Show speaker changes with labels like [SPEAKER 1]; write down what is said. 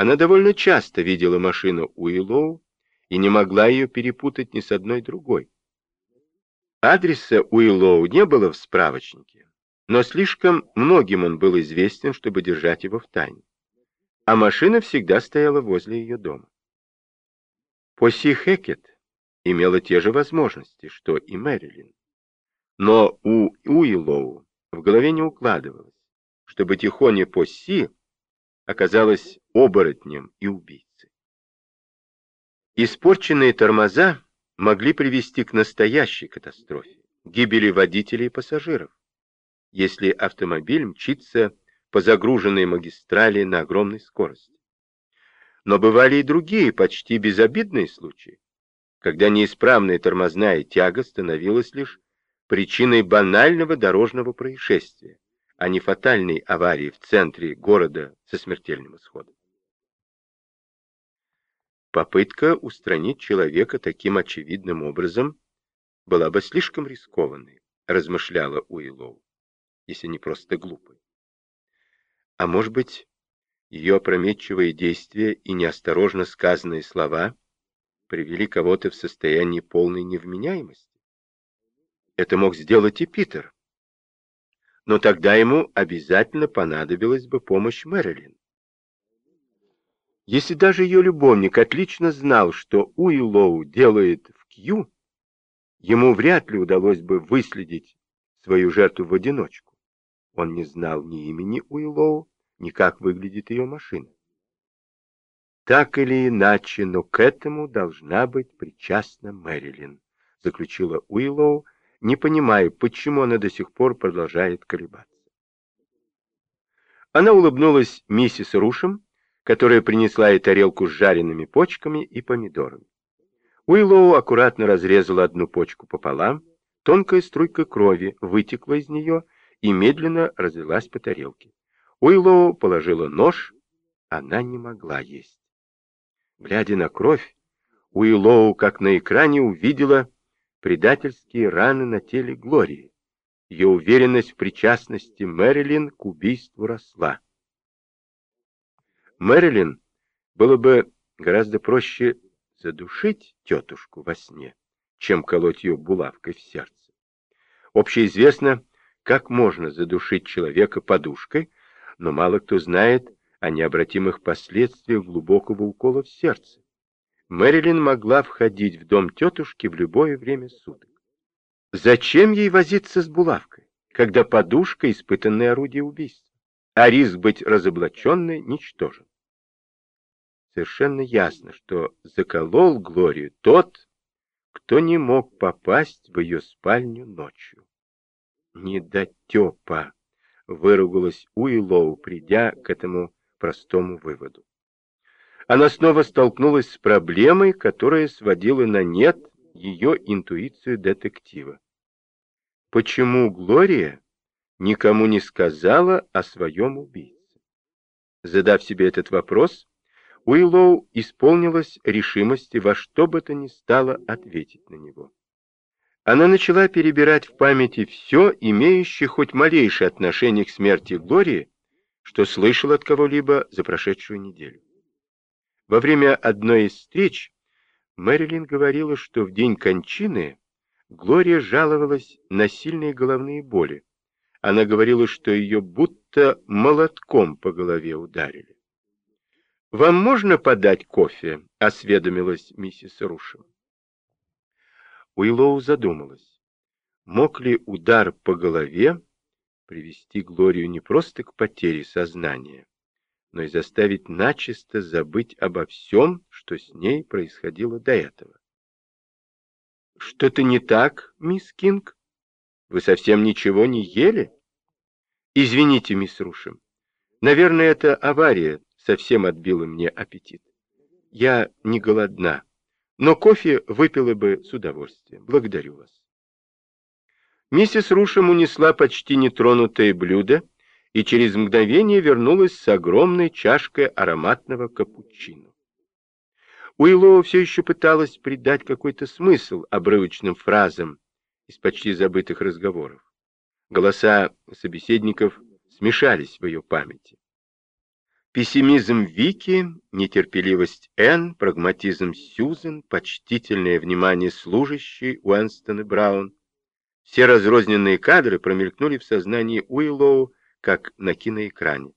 [SPEAKER 1] Она довольно часто видела машину Уиллоу и не могла ее перепутать ни с одной другой. Адреса Уиллоу не было в справочнике, но слишком многим он был известен, чтобы держать его в тайне. А машина всегда стояла возле ее дома. Поси Хекет имела те же возможности, что и Мэрилин. Но у Уиллоу в голове не укладывалось, чтобы Тихоня Поси оказалась оборотнем и убийцей. Испорченные тормоза могли привести к настоящей катастрофе, гибели водителей и пассажиров, если автомобиль мчится по загруженной магистрали на огромной скорости. Но бывали и другие, почти безобидные случаи, когда неисправная тормозная тяга становилась лишь причиной банального дорожного происшествия, а не фатальной аварии в центре города со смертельным исходом. Попытка устранить человека таким очевидным образом была бы слишком рискованной, размышляла Уиллоу, если не просто глупой. А может быть, ее опрометчивые действия и неосторожно сказанные слова привели кого-то в состояние полной невменяемости? Это мог сделать и Питер. Но тогда ему обязательно понадобилась бы помощь Мэрилин. Если даже ее любовник отлично знал, что Уиллоу делает в Кью, ему вряд ли удалось бы выследить свою жертву в одиночку. Он не знал ни имени Уиллоу, ни как выглядит ее машина. Так или иначе, но к этому должна быть причастна Мэрилин, заключила Уиллоу, не понимая, почему она до сих пор продолжает колебаться. Она улыбнулась миссис Рушем, которая принесла ей тарелку с жареными почками и помидорами. Уиллоу аккуратно разрезала одну почку пополам, тонкая струйка крови вытекла из нее и медленно разлилась по тарелке. Уиллоу положила нож, она не могла есть. Глядя на кровь, Уиллоу, как на экране, увидела предательские раны на теле Глории. Ее уверенность в причастности Мэрилин к убийству росла. Мэрилин было бы гораздо проще задушить тетушку во сне, чем колоть ее булавкой в сердце. Общеизвестно, как можно задушить человека подушкой, но мало кто знает о необратимых последствиях глубокого укола в сердце. Мэрилин могла входить в дом тетушки в любое время суток. Зачем ей возиться с булавкой, когда подушка — испытанное орудие убийства, а риск быть разоблаченной ничтожен? совершенно ясно, что заколол Глорию тот, кто не мог попасть в ее спальню ночью. «Недотепа!» — выругалась Уиллоу, придя к этому простому выводу. Она снова столкнулась с проблемой, которая сводила на нет ее интуицию детектива. Почему Глория никому не сказала о своем убийце? Задав себе этот вопрос, Уиллоу исполнилась решимости во что бы то ни стало ответить на него. Она начала перебирать в памяти все, имеющее хоть малейшее отношение к смерти Глории, что слышал от кого-либо за прошедшую неделю. Во время одной из встреч Мэрилин говорила, что в день кончины Глория жаловалась на сильные головные боли. Она говорила, что ее будто молотком по голове ударили. «Вам можно подать кофе?» — осведомилась миссис Рушем. Уиллоу задумалась. Мог ли удар по голове привести Глорию не просто к потере сознания, но и заставить начисто забыть обо всем, что с ней происходило до этого? «Что-то не так, мисс Кинг? Вы совсем ничего не ели?» «Извините, мисс Рушем. Наверное, это авария совсем отбила мне аппетит. Я не голодна, но кофе выпила бы с удовольствием. Благодарю вас. Миссис Рушем унесла почти нетронутое блюдо и через мгновение вернулась с огромной чашкой ароматного капучино. Уиллоу все еще пыталась придать какой-то смысл обрывочным фразам из почти забытых разговоров. Голоса собеседников смешались в ее памяти. Пессимизм Вики, нетерпеливость Энн, прагматизм Сьюзен, почтительное внимание служащей Уэнстон и Браун. Все разрозненные кадры промелькнули в сознании Уиллоу, как на киноэкране.